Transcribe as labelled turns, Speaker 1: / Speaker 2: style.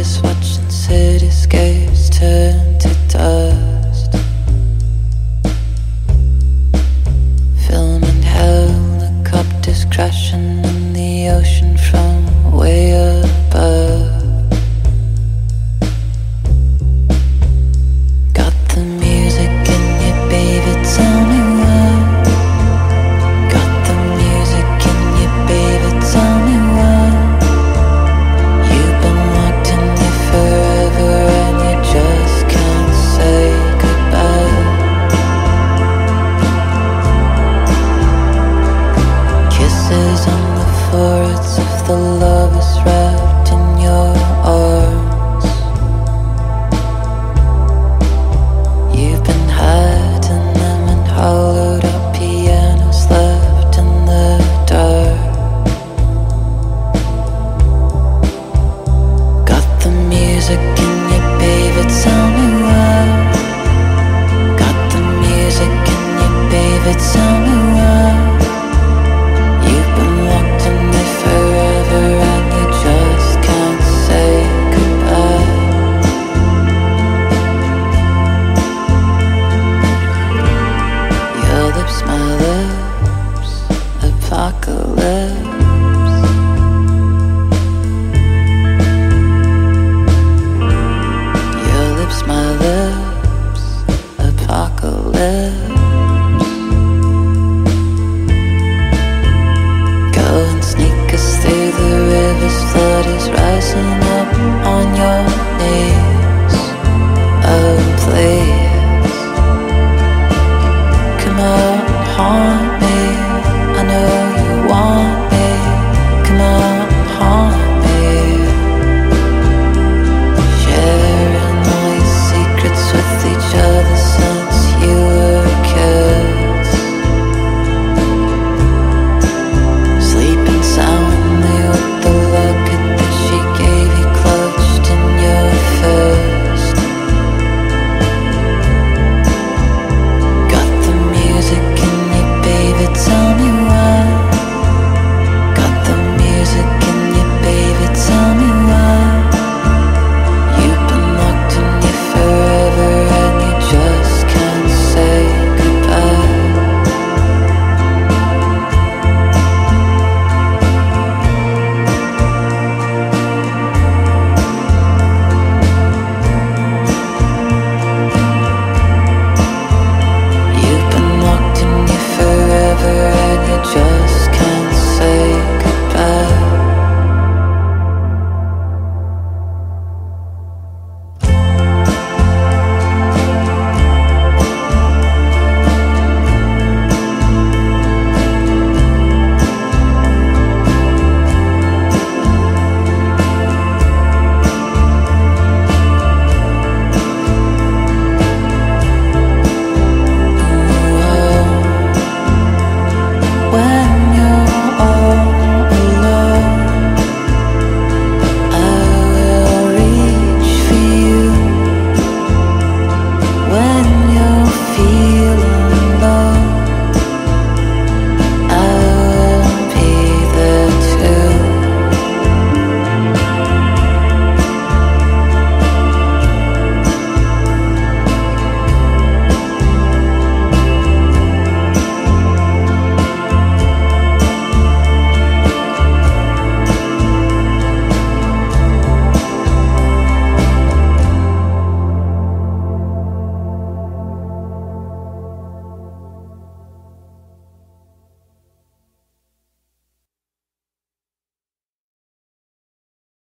Speaker 1: is what